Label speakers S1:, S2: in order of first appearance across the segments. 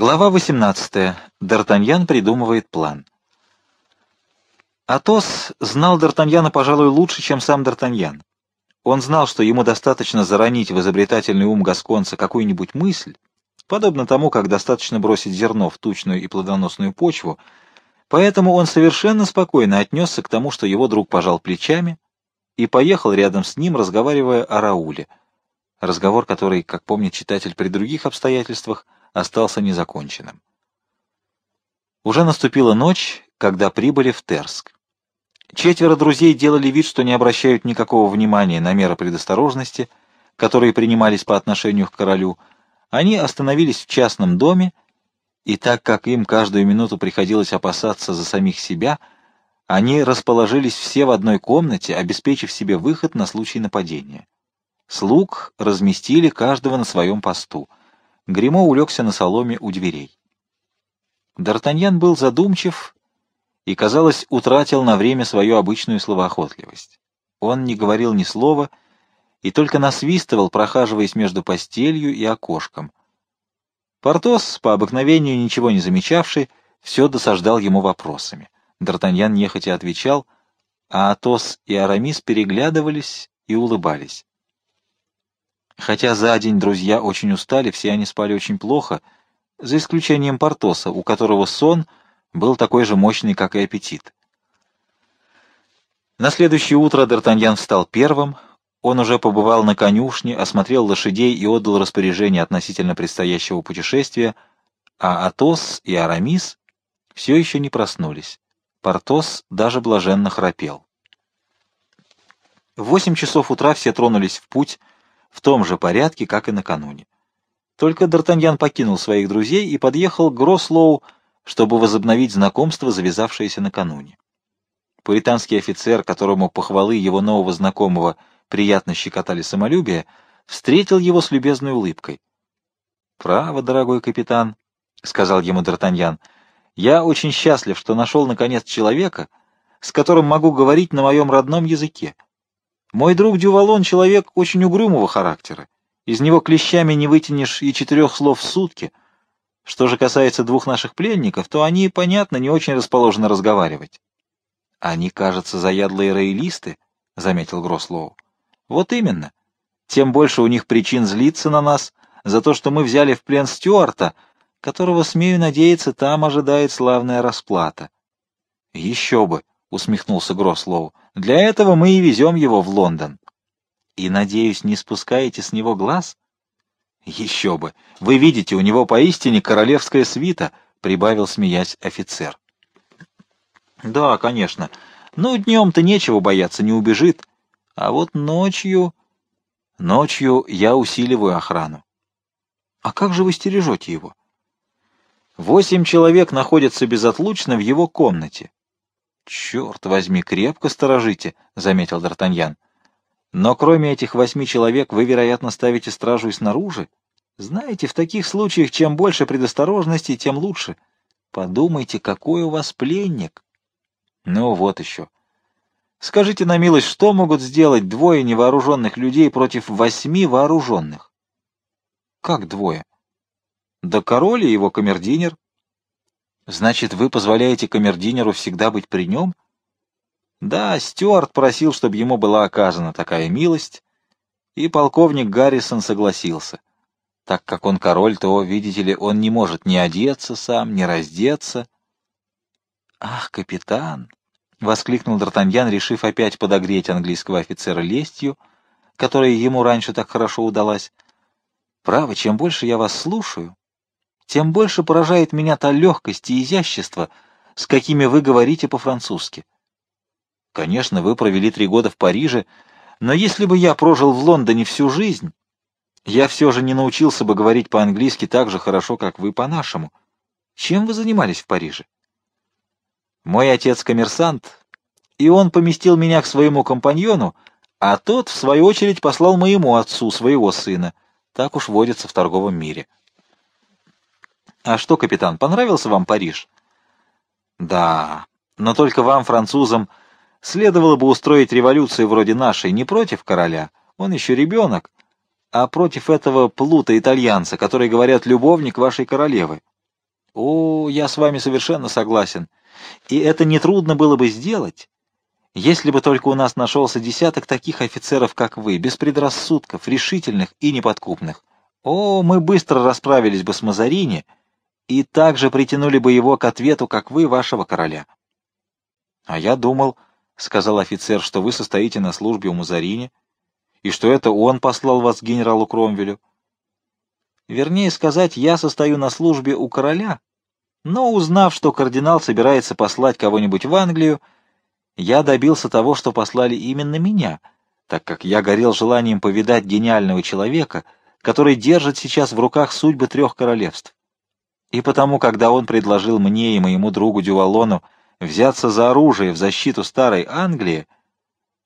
S1: Глава 18. Д'Артаньян придумывает план. Атос знал Д'Артаньяна, пожалуй, лучше, чем сам Д'Артаньян. Он знал, что ему достаточно заронить в изобретательный ум гасконца какую-нибудь мысль, подобно тому, как достаточно бросить зерно в тучную и плодоносную почву, поэтому он совершенно спокойно отнесся к тому, что его друг пожал плечами и поехал рядом с ним, разговаривая о Рауле. Разговор, который, как помнит читатель при других обстоятельствах, остался незаконченным. Уже наступила ночь, когда прибыли в Терск. Четверо друзей делали вид, что не обращают никакого внимания на меры предосторожности, которые принимались по отношению к королю. Они остановились в частном доме, и так как им каждую минуту приходилось опасаться за самих себя, они расположились все в одной комнате, обеспечив себе выход на случай нападения. Слуг разместили каждого на своем посту — Гримо улегся на соломе у дверей. Д'Артаньян был задумчив и, казалось, утратил на время свою обычную словоохотливость. Он не говорил ни слова и только насвистывал, прохаживаясь между постелью и окошком. Портос, по обыкновению ничего не замечавший, все досаждал ему вопросами. Д'Артаньян нехотя отвечал, а Атос и Арамис переглядывались и улыбались. Хотя за день друзья очень устали, все они спали очень плохо, за исключением Портоса, у которого сон был такой же мощный, как и аппетит. На следующее утро Д'Артаньян встал первым, он уже побывал на конюшне, осмотрел лошадей и отдал распоряжение относительно предстоящего путешествия, а Атос и Арамис все еще не проснулись. Портос даже блаженно храпел. В восемь часов утра все тронулись в путь, в том же порядке, как и накануне. Только Д'Артаньян покинул своих друзей и подъехал к Грослоу, чтобы возобновить знакомство, завязавшееся накануне. Пуританский офицер, которому похвалы его нового знакомого приятно щекотали самолюбие, встретил его с любезной улыбкой. «Право, дорогой капитан», — сказал ему Д'Артаньян, — «я очень счастлив, что нашел, наконец, человека, с которым могу говорить на моем родном языке. Мой друг Дювалон — человек очень угрюмого характера. Из него клещами не вытянешь и четырех слов в сутки. Что же касается двух наших пленников, то они, понятно, не очень расположены разговаривать. — Они, кажется, заядлые роялисты, — заметил Грослоу. — Вот именно. Тем больше у них причин злиться на нас за то, что мы взяли в плен Стюарта, которого, смею надеяться, там ожидает славная расплата. — Еще бы! — усмехнулся Грослоу. — Для этого мы и везем его в Лондон. — И, надеюсь, не спускаете с него глаз? — Еще бы! Вы видите, у него поистине королевская свита, — прибавил, смеясь, офицер. — Да, конечно. Ну, днем-то нечего бояться, не убежит. А вот ночью... Ночью я усиливаю охрану. — А как же вы стережете его? — Восемь человек находятся безотлучно в его комнате. «Черт возьми, крепко сторожите», — заметил Д'Артаньян. «Но кроме этих восьми человек вы, вероятно, ставите стражу и снаружи. Знаете, в таких случаях чем больше предосторожности, тем лучше. Подумайте, какой у вас пленник». «Ну вот еще. Скажите на милость, что могут сделать двое невооруженных людей против восьми вооруженных?» «Как двое?» «Да король и его камердинер. Значит, вы позволяете камердинеру всегда быть при нем? Да, Стюарт просил, чтобы ему была оказана такая милость, и полковник Гаррисон согласился. Так как он король, то, видите ли, он не может ни одеться сам, ни раздеться. «Ах, капитан!» — воскликнул Д'Артаньян, решив опять подогреть английского офицера лестью, которая ему раньше так хорошо удалась. «Право, чем больше я вас слушаю, тем больше поражает меня та легкость и изящество, с какими вы говорите по-французски. Конечно, вы провели три года в Париже, но если бы я прожил в Лондоне всю жизнь, я все же не научился бы говорить по-английски так же хорошо, как вы по-нашему. Чем вы занимались в Париже? Мой отец коммерсант, и он поместил меня к своему компаньону, а тот, в свою очередь, послал моему отцу своего сына. Так уж водится в торговом мире. А что, капитан, понравился вам Париж? Да, но только вам, французам, следовало бы устроить революцию вроде нашей не против короля, он еще ребенок, а против этого плута-итальянца, который, говорят, любовник вашей королевы. О, я с вами совершенно согласен. И это нетрудно было бы сделать, если бы только у нас нашелся десяток таких офицеров, как вы, без предрассудков, решительных и неподкупных. О, мы быстро расправились бы с Мазарини и также притянули бы его к ответу, как вы, вашего короля. — А я думал, — сказал офицер, — что вы состоите на службе у Мазарини, и что это он послал вас к генералу Кромвелю. Вернее сказать, я состою на службе у короля, но, узнав, что кардинал собирается послать кого-нибудь в Англию, я добился того, что послали именно меня, так как я горел желанием повидать гениального человека, который держит сейчас в руках судьбы трех королевств. И потому, когда он предложил мне и моему другу Дювалону взяться за оружие в защиту старой Англии,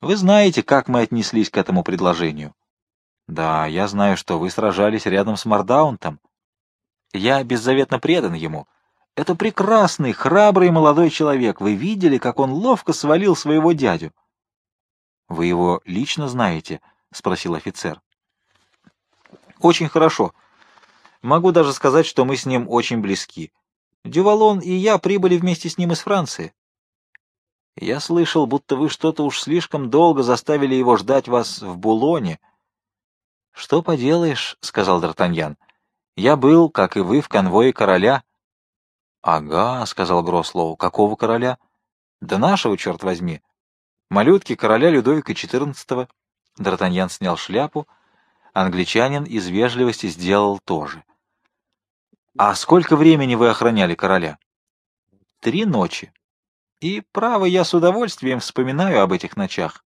S1: вы знаете, как мы отнеслись к этому предложению. Да, я знаю, что вы сражались рядом с Мардаунтом. Я беззаветно предан ему — это прекрасный, храбрый молодой человек. Вы видели, как он ловко свалил своего дядю? — Вы его лично знаете? — спросил офицер. — Очень хорошо. Могу даже сказать, что мы с ним очень близки. Дювалон и я прибыли вместе с ним из Франции. Я слышал, будто вы что-то уж слишком долго заставили его ждать вас в Булоне. — Что поделаешь, — сказал Д'Артаньян. — Я был, как и вы, в конвое короля. — Ага, — сказал Грослоу. — Какого короля? — Да нашего, черт возьми. Малютки короля Людовика XIV. Д'Артаньян снял шляпу. Англичанин из вежливости сделал то же. — А сколько времени вы охраняли короля? — Три ночи. И, право, я с удовольствием вспоминаю об этих ночах.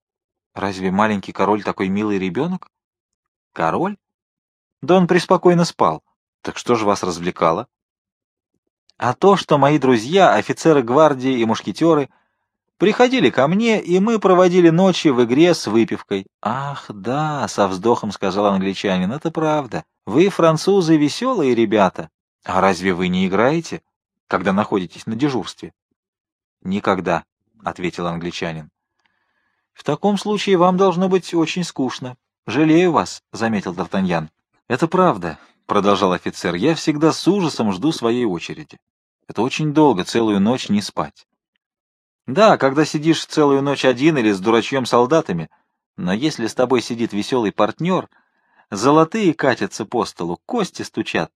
S1: — Разве маленький король такой милый ребенок? — Король? Да он преспокойно спал. Так что же вас развлекало? — а то, что мои друзья, офицеры гвардии и мушкетеры, приходили ко мне, и мы проводили ночи в игре с выпивкой. «Ах, да», — со вздохом сказал англичанин, — «это правда. Вы, французы, веселые ребята. А разве вы не играете, когда находитесь на дежурстве?» «Никогда», — ответил англичанин. «В таком случае вам должно быть очень скучно. Жалею вас», — заметил Д'Артаньян. «Это правда», — продолжал офицер. «Я всегда с ужасом жду своей очереди. Это очень долго, целую ночь не спать. Да, когда сидишь целую ночь один или с дурачьем солдатами, но если с тобой сидит веселый партнер, золотые катятся по столу, кости стучат,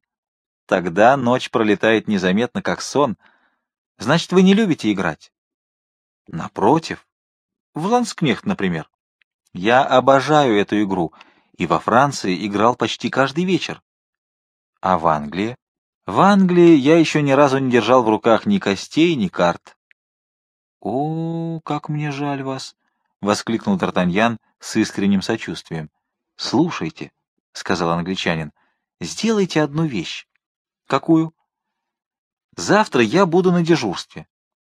S1: тогда ночь пролетает незаметно, как сон. Значит, вы не любите играть? Напротив. В Ланскнехт, например. Я обожаю эту игру, и во Франции играл почти каждый вечер. А в Англии? В Англии я еще ни разу не держал в руках ни костей, ни карт. — О, как мне жаль вас! — воскликнул Д'Артаньян с искренним сочувствием. — Слушайте, — сказал англичанин, — сделайте одну вещь. — Какую? — Завтра я буду на дежурстве.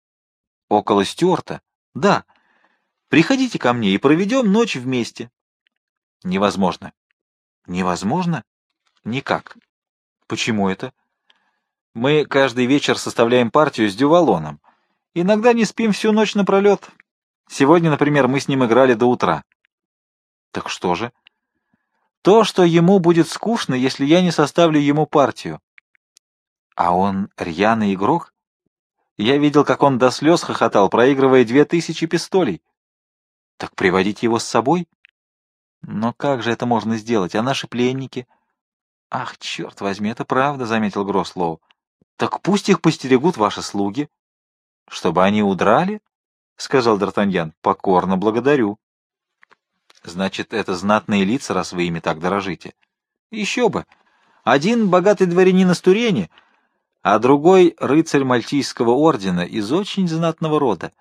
S1: — Около Стюарта? — Да. Приходите ко мне и проведем ночь вместе. — Невозможно. — Невозможно? — Никак. — Почему это? — мы каждый вечер составляем партию с Дювалоном. Иногда не спим всю ночь напролет. Сегодня, например, мы с ним играли до утра. Так что же? То, что ему будет скучно, если я не составлю ему партию. А он рьяный игрок? Я видел, как он до слез хохотал, проигрывая две тысячи пистолей. Так приводить его с собой? Но как же это можно сделать? А наши пленники? Ах, черт возьми, это правда, — заметил Грослоу. Так пусть их постерегут ваши слуги. — Чтобы они удрали? — сказал Д'Артаньян. — Покорно благодарю. — Значит, это знатные лица, раз вы ими так дорожите. — Еще бы. Один богатый дворянин из Турени, а другой — рыцарь Мальтийского ордена из очень знатного рода.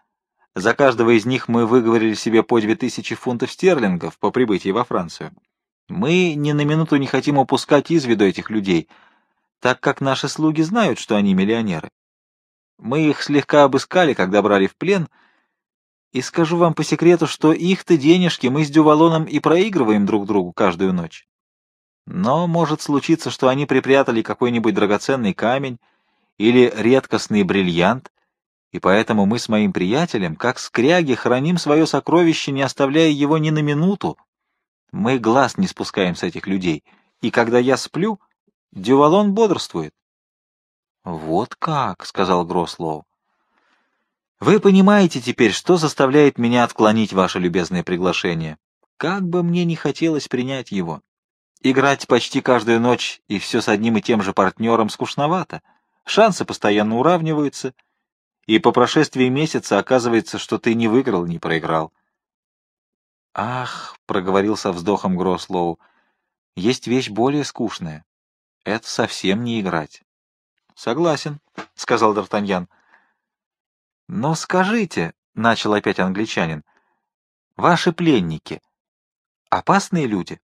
S1: За каждого из них мы выговорили себе по две тысячи фунтов стерлингов по прибытии во Францию. Мы ни на минуту не хотим упускать из виду этих людей — так как наши слуги знают, что они миллионеры. Мы их слегка обыскали, когда брали в плен, и скажу вам по секрету, что их-то денежки мы с Дювалоном и проигрываем друг другу каждую ночь. Но может случиться, что они припрятали какой-нибудь драгоценный камень или редкостный бриллиант, и поэтому мы с моим приятелем, как скряги, храним свое сокровище, не оставляя его ни на минуту. Мы глаз не спускаем с этих людей, и когда я сплю, Дювалон бодрствует. Вот как, — сказал Грослоу. Вы понимаете теперь, что заставляет меня отклонить ваше любезное приглашение. Как бы мне не хотелось принять его. Играть почти каждую ночь и все с одним и тем же партнером скучновато. Шансы постоянно уравниваются, и по прошествии месяца оказывается, что ты не выиграл, не проиграл. «Ах», — проговорил со вздохом Грослоу, — «есть вещь более скучная. Это совсем не играть». «Согласен», — сказал Д'Артаньян. «Но скажите», — начал опять англичанин, — «ваши пленники опасные люди?»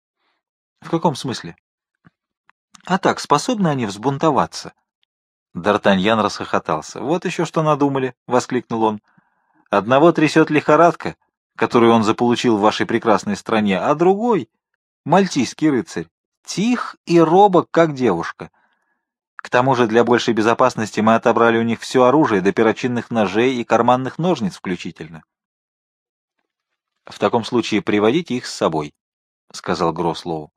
S1: «В каком смысле?» «А так, способны они взбунтоваться?» Д'Артаньян расхохотался. «Вот еще что надумали!» — воскликнул он. «Одного трясет лихорадка, которую он заполучил в вашей прекрасной стране, а другой — мальтийский рыцарь, тих и робок, как девушка. К тому же для большей безопасности мы отобрали у них все оружие до перочинных ножей и карманных ножниц включительно». «В таком случае приводите их с собой», — сказал Грослоу.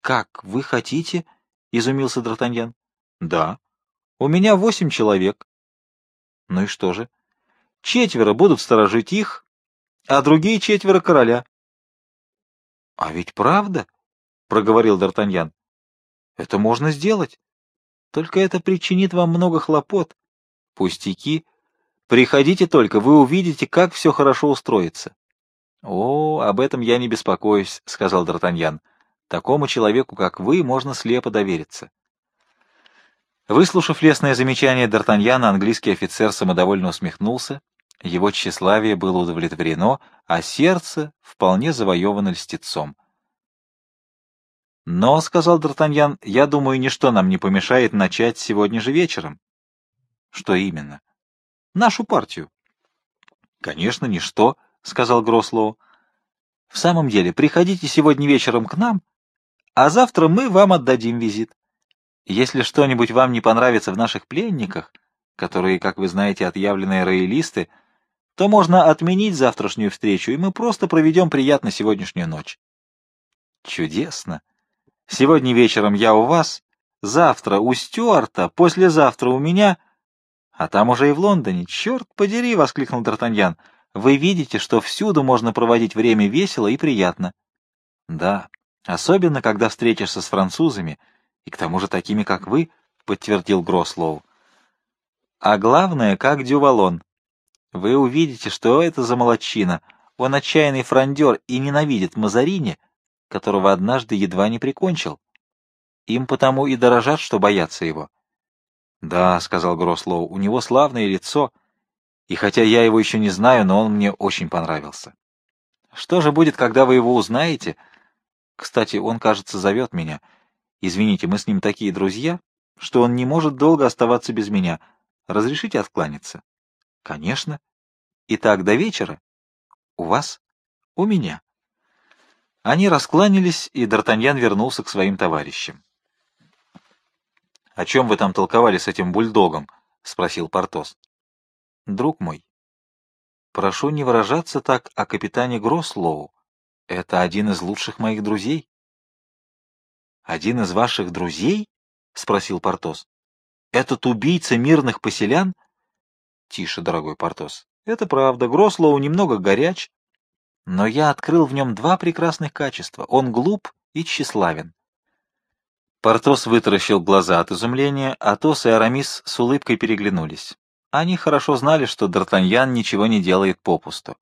S1: «Как, вы хотите?» — изумился Д'Артаньян. Да. У меня восемь человек. Ну и что же? Четверо будут сторожить их, а другие четверо короля. — А ведь правда, — проговорил Д'Артаньян, — это можно сделать. Только это причинит вам много хлопот. Пустяки. Приходите только, вы увидите, как все хорошо устроится. — О, об этом я не беспокоюсь, — сказал Д'Артаньян. — Такому человеку, как вы, можно слепо довериться. Выслушав лестное замечание Д'Артаньяна, английский офицер самодовольно усмехнулся, его тщеславие было удовлетворено, а сердце вполне завоевано льстецом. «Но, — сказал Д'Артаньян, — я думаю, ничто нам не помешает начать сегодня же вечером». «Что именно?» «Нашу партию». «Конечно, ничто», — сказал Грослоу. «В самом деле, приходите сегодня вечером к нам, а завтра мы вам отдадим визит». Если что-нибудь вам не понравится в наших пленниках, которые, как вы знаете, отъявленные роялисты, то можно отменить завтрашнюю встречу, и мы просто проведем приятно сегодняшнюю ночь. Чудесно. Сегодня вечером я у вас, завтра у Стюарта, послезавтра у меня, а там уже и в Лондоне. Черт подери, — воскликнул Д'Артаньян. Вы видите, что всюду можно проводить время весело и приятно. Да, особенно, когда встретишься с французами — и к тому же такими, как вы, — подтвердил Грослоу. А главное, как Дювалон. Вы увидите, что это за молодчина. Он отчаянный фрондер и ненавидит Мазарини, которого однажды едва не прикончил. Им потому и дорожат, что боятся его. — Да, — сказал Грослоу, — у него славное лицо, и хотя я его еще не знаю, но он мне очень понравился. Что же будет, когда вы его узнаете? Кстати, он, кажется, зовет меня — Извините, мы с ним такие друзья, что он не может долго оставаться без меня. Разрешите откланяться? — Конечно. Итак, до вечера. У вас? У меня. Они раскланялись, и Д'Артаньян вернулся к своим товарищам. — О чем вы там толковали с этим бульдогом? — спросил Портос. — Друг мой, прошу не выражаться так о капитане Грослоу. Это один из лучших моих друзей. «Один из ваших друзей?» — спросил Портос. «Этот убийца мирных поселян?» «Тише, дорогой Портос. Это правда. Грослоу немного горяч, но я открыл в нем два прекрасных качества. Он глуп и тщеславен». Портос вытаращил глаза от изумления, а Тос и Арамис с улыбкой переглянулись. Они хорошо знали, что Д'Артаньян ничего не делает попусту.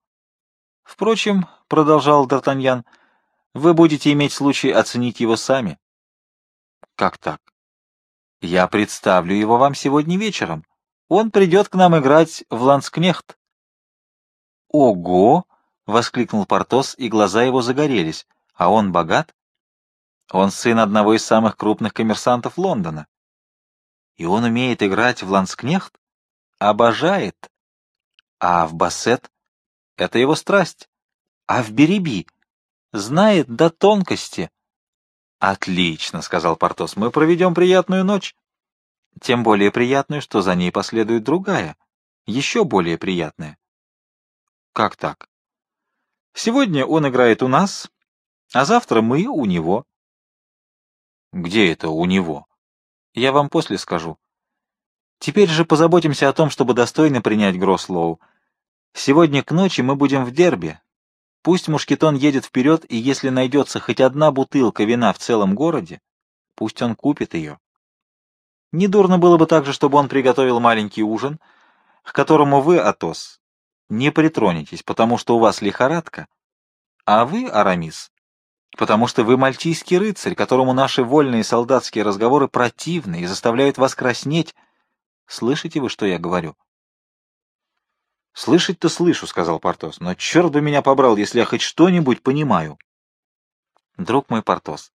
S1: «Впрочем, — продолжал Д'Артаньян, — вы будете иметь случай оценить его сами. Как так? Я представлю его вам сегодня вечером. Он придет к нам играть в ланскнехт. Ого! — воскликнул Портос, и глаза его загорелись. А он богат? Он сын одного из самых крупных коммерсантов Лондона. И он умеет играть в ланскнехт? Обожает. А в бассет? Это его страсть. А в береби? Знает до тонкости. «Отлично», — сказал Портос, — «мы проведем приятную ночь». «Тем более приятную, что за ней последует другая, еще более приятная». «Как так?» «Сегодня он играет у нас, а завтра мы у него». «Где это у него?» «Я вам после скажу. Теперь же позаботимся о том, чтобы достойно принять Грослоу. Сегодня к ночи мы будем в Дерби. Пусть Мушкетон едет вперед, и если найдется хоть одна бутылка вина в целом городе, пусть он купит ее. Недурно было бы также, чтобы он приготовил маленький ужин, к которому вы, Атос, не притронетесь, потому что у вас лихорадка, а вы, Арамис, потому что вы мальтийский рыцарь, которому наши вольные солдатские разговоры противны и заставляют вас краснеть. Слышите вы, что я говорю? — Слышать-то слышу, — сказал Портос, — но черт бы меня побрал, если я хоть что-нибудь понимаю. — Друг мой Портос,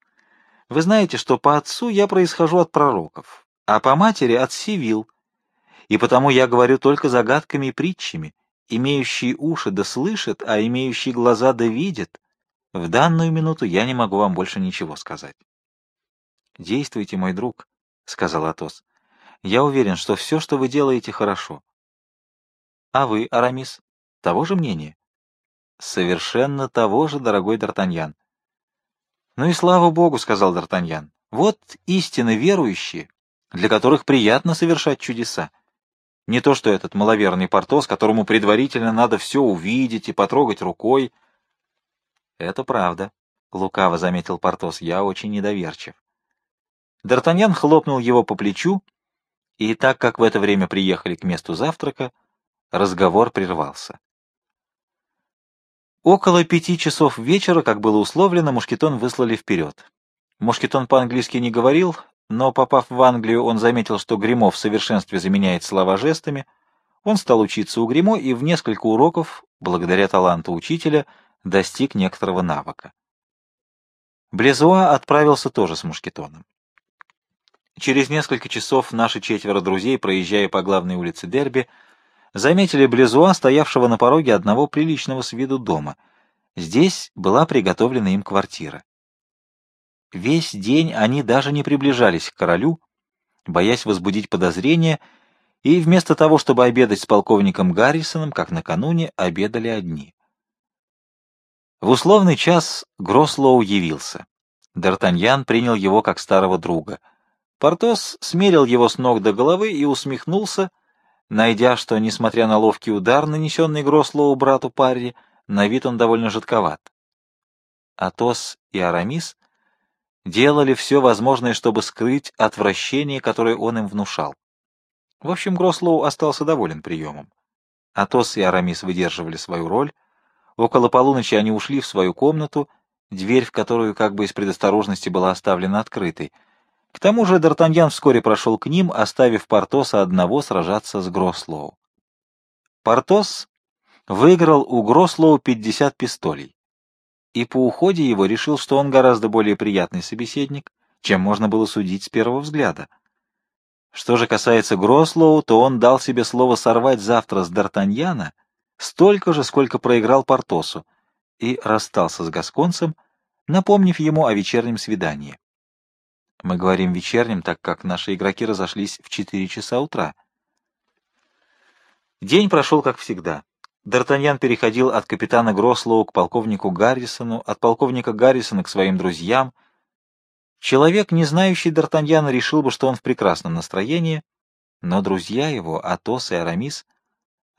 S1: вы знаете, что по отцу я происхожу от пророков, а по матери — от Сивил, и потому я говорю только загадками и притчами, имеющие уши да слышат, а имеющие глаза да видят. В данную минуту я не могу вам больше ничего сказать. — Действуйте, мой друг, — сказал Атос. — Я уверен, что все, что вы делаете, хорошо. — А вы, Арамис, того же мнения? — Совершенно того же, дорогой Д'Артаньян. — Ну и слава богу, — сказал Д'Артаньян. — Вот истинно верующие, для которых приятно совершать чудеса. Не то что этот маловерный Портос, которому предварительно надо все увидеть и потрогать рукой. — Это правда, — лукаво заметил Портос, — я очень недоверчив. Д'Артаньян хлопнул его по плечу, и так как в это время приехали к месту завтрака, разговор прервался. Около пяти часов вечера, как было условлено, Мушкетон выслали вперед. Мушкетон по-английски не говорил, но, попав в Англию, он заметил, что Гримо в совершенстве заменяет слова жестами. Он стал учиться у Гримо и в несколько уроков, благодаря таланту учителя, достиг некоторого навыка. Блезуа отправился тоже с мушкетоном. Через несколько часов наши четверо друзей, проезжая по главной улице Дерби, заметили Блезуа, стоявшего на пороге одного приличного с виду дома. Здесь была приготовлена им квартира. Весь день они даже не приближались к королю, боясь возбудить подозрения, и вместо того, чтобы обедать с полковником Гаррисоном, как накануне, обедали одни. В условный час Грослоу явился. Д'Артаньян принял его как старого друга. Портос смерил его с ног до головы и усмехнулся, найдя, что, несмотря на ловкий удар, нанесенный Грослоу брату Парри, на вид он довольно жидковат. Атос и Арамис делали все возможное, чтобы скрыть отвращение, которое он им внушал. В общем, Грослоу остался доволен приемом. Атос и Арамис выдерживали свою роль. Около полуночи они ушли в свою комнату, дверь в которую как бы из предосторожности была оставлена открытой. К тому же Д'Артаньян вскоре прошел к ним, оставив Портоса одного сражаться с Грослоу. Портос выиграл у Грослоу 50 пистолей и по уходе его решил, что он гораздо более приятный собеседник, чем можно было судить с первого взгляда. Что же касается Грослоу, то он дал себе слово сорвать завтра с Д'Артаньяна столько же, сколько проиграл Портосу, и расстался с Гасконцем, напомнив ему о вечернем свидании. Мы говорим вечернем, так как наши игроки разошлись в четыре часа утра. День прошел как всегда. Д'Артаньян переходил от капитана Грослоу к полковнику Гаррисону, от полковника Гаррисона к своим друзьям. Человек, не знающий Д'Артаньяна, решил бы, что он в прекрасном настроении, но друзья его, Атос и Арамис,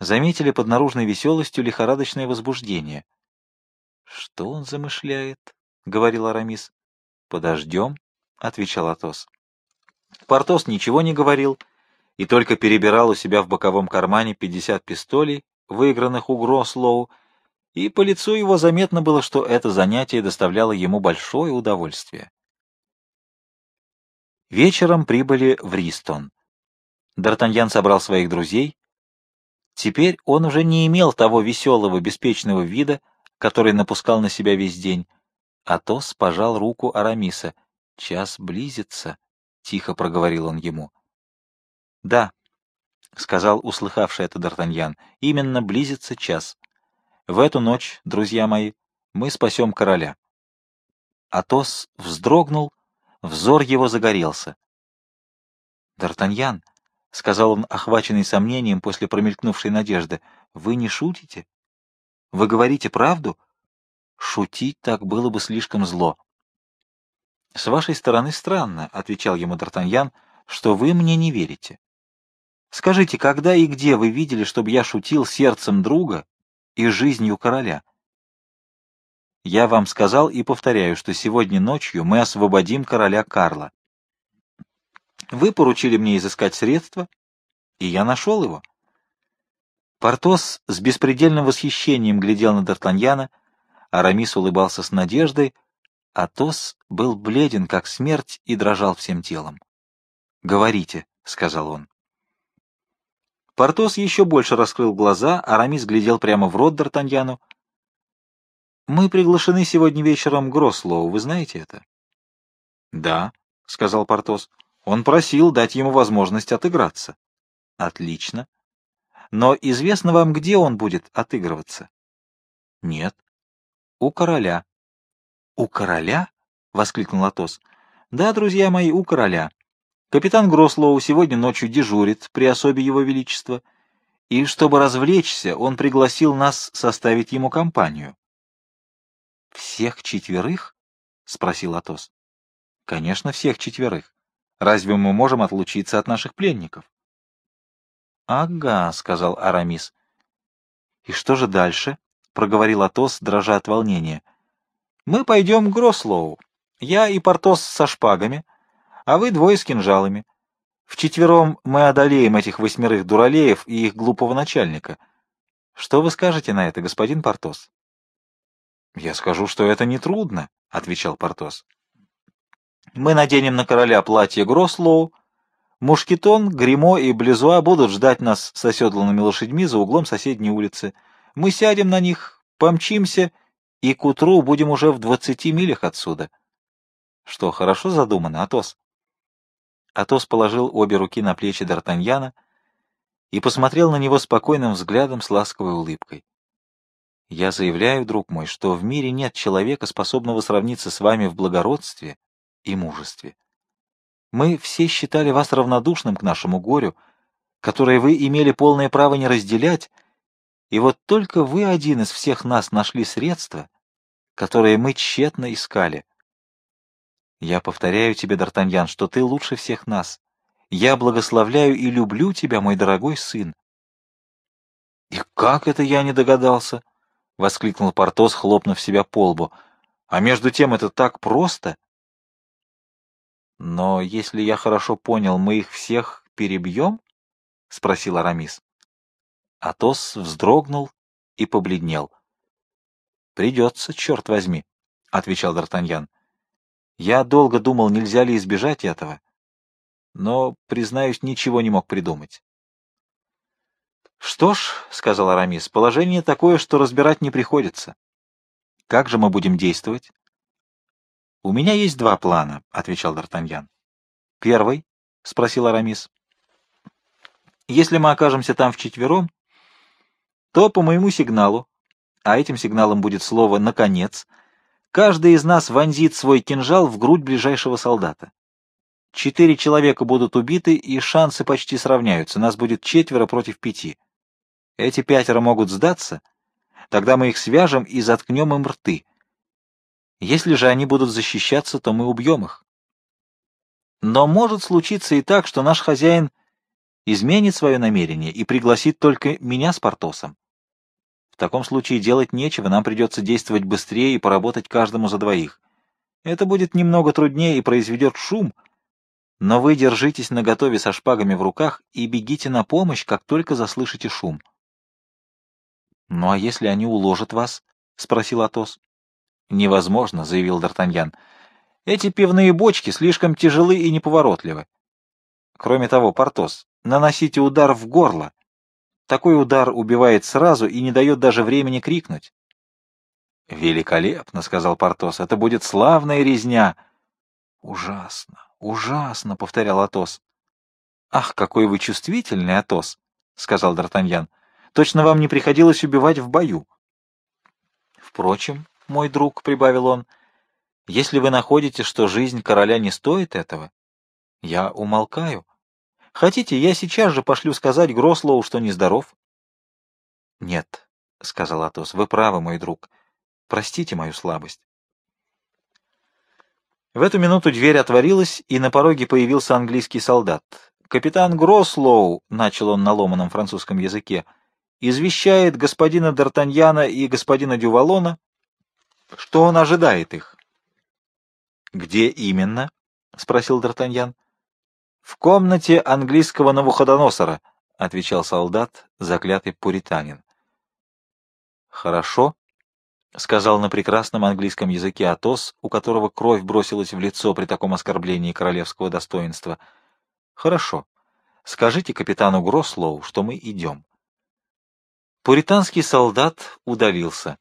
S1: заметили под наружной веселостью лихорадочное возбуждение. — Что он замышляет? — говорил Арамис. — Подождем, — отвечал Атос. Портос ничего не говорил и только перебирал у себя в боковом кармане пятьдесят пистолей, выигранных у Грослоу, и по лицу его заметно было, что это занятие доставляло ему большое удовольствие. Вечером прибыли в Ристон. Д'Артаньян собрал своих друзей. Теперь он уже не имел того веселого, беспечного вида, который напускал на себя весь день. Атос пожал руку Арамиса. «Час близится», — тихо проговорил он ему. «Да», — сказал услыхавший это Д'Артаньян, — «именно близится час. В эту ночь, друзья мои, мы спасем короля». Атос вздрогнул, взор его загорелся. «Д'Артаньян», — сказал он, охваченный сомнением после промелькнувшей надежды, — «вы не шутите? Вы говорите правду? Шутить так было бы слишком зло». «С вашей стороны странно», — отвечал ему Д'Артаньян, — «что вы мне не верите. Скажите, когда и где вы видели, чтобы я шутил сердцем друга и жизнью короля? Я вам сказал и повторяю, что сегодня ночью мы освободим короля Карла. Вы поручили мне изыскать средства, и я нашел его. Портос с беспредельным восхищением глядел на Д'Артаньяна, Арамис улыбался с надеждой, Атос был бледен, как смерть, и дрожал всем телом. «Говорите», — сказал он. Портос еще больше раскрыл глаза, Арамис глядел прямо в рот Д'Артаньяну. «Мы приглашены сегодня вечером Грослоу, вы знаете это?» «Да», — сказал Портос. «Он просил дать ему возможность отыграться». «Отлично. Но известно вам, где он будет отыгрываться?» «Нет». «У короля». «У короля?» — воскликнул Атос. «Да, друзья мои, у короля. Капитан Грослоу сегодня ночью дежурит при особе его величества, и, чтобы развлечься, он пригласил нас составить ему компанию». «Всех четверых?» — спросил Атос. «Конечно, всех четверых. Разве мы можем отлучиться от наших пленников?» «Ага», — сказал Арамис. «И что же дальше?» — проговорил Атос, дрожа от волнения. — мы пойдем к Грослоу. Я и Портос со шпагами, а вы двое с кинжалами. Вчетвером мы одолеем этих восьмерых дуралеев и их глупого начальника. Что вы скажете на это, господин Портос? — Я скажу, что это нетрудно, — отвечал Портос. — Мы наденем на короля платье Грослоу, Мушкетон, Гримо и Близуа будут ждать нас с оседланными лошадьми за углом соседней улицы. Мы сядем на них, помчимся и к утру будем уже в двадцати милях отсюда. Что, хорошо задумано, Атос? Атос положил обе руки на плечи Д'Артаньяна и посмотрел на него спокойным взглядом с ласковой улыбкой. Я заявляю, друг мой, что в мире нет человека, способного сравниться с вами в благородстве и мужестве. Мы все считали вас равнодушным к нашему горю, которое вы имели полное право не разделять, и вот только вы один из всех нас нашли средства, которые мы тщетно искали. Я повторяю тебе, Д'Артаньян, что ты лучше всех нас. Я благословляю и люблю тебя, мой дорогой сын. — И как это я не догадался? — воскликнул Портос, хлопнув себя по лбу. — А между тем это так просто. — Но если я хорошо понял, мы их всех перебьем? — спросил Арамис. Атос вздрогнул и побледнел. —— Придется, черт возьми, — отвечал Д'Артаньян. — Я долго думал, нельзя ли избежать этого, но, признаюсь, ничего не мог придумать. — Что ж, — сказал Арамис, — положение такое, что разбирать не приходится. Как же мы будем действовать? — У меня есть два плана, — отвечал Д'Артаньян. — Первый, — спросил Арамис. — Если мы окажемся там вчетвером, то по моему сигналу а этим сигналом будет слово «наконец», каждый из нас вонзит свой кинжал в грудь ближайшего солдата. Четыре человека будут убиты, и шансы почти сравняются, нас будет четверо против пяти. Эти пятеро могут сдаться, тогда мы их свяжем и заткнем им рты. Если же они будут защищаться, то мы убьем их. Но может случиться и так, что наш хозяин изменит свое намерение и пригласит только меня с Портосом. В таком случае делать нечего, нам придется действовать быстрее и поработать каждому за двоих. Это будет немного труднее и произведет шум, но вы держитесь наготове со шпагами в руках и бегите на помощь, как только заслышите шум. — Ну а если они уложат вас? — спросил Атос. — Невозможно, — заявил Д'Артаньян. — Эти пивные бочки слишком тяжелы и неповоротливы. Кроме того, Портос, наносите удар в горло, такой удар убивает сразу и не дает даже времени крикнуть. — Великолепно, — сказал Портос, — это будет славная резня. — Ужасно, ужасно, — повторял Атос. — Ах, какой вы чувствительный, Атос, — сказал Д'Артаньян. — Точно вам не приходилось убивать в бою. — Впрочем, мой друг, — прибавил он, — если вы находите, что жизнь короля не стоит этого, я умолкаю. — Хотите, я сейчас же пошлю сказать Грослоу, что нездоров? — Нет, — сказал Атос, — вы правы, мой друг. Простите мою слабость. В эту минуту дверь отворилась, и на пороге появился английский солдат. Капитан Грослоу, — начал он на ломаном французском языке, — извещает господина Д'Артаньяна и господина Дювалона, что он ожидает их. — Где именно? — спросил Д'Артаньян. — В комнате английского Навуходоносора, — отвечал солдат, заклятый пуританин. — Хорошо, — сказал на прекрасном английском языке Атос, у которого кровь бросилась в лицо при таком оскорблении королевского достоинства. — Хорошо. Скажите капитану Грослоу, что мы идем. Пуританский солдат удалился.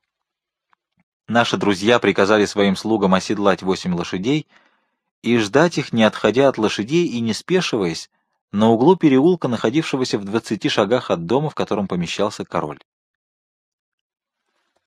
S1: Наши друзья приказали своим слугам оседлать восемь лошадей и ждать их, не отходя от лошадей и не спешиваясь, на углу переулка, находившегося в двадцати шагах от дома, в котором помещался король.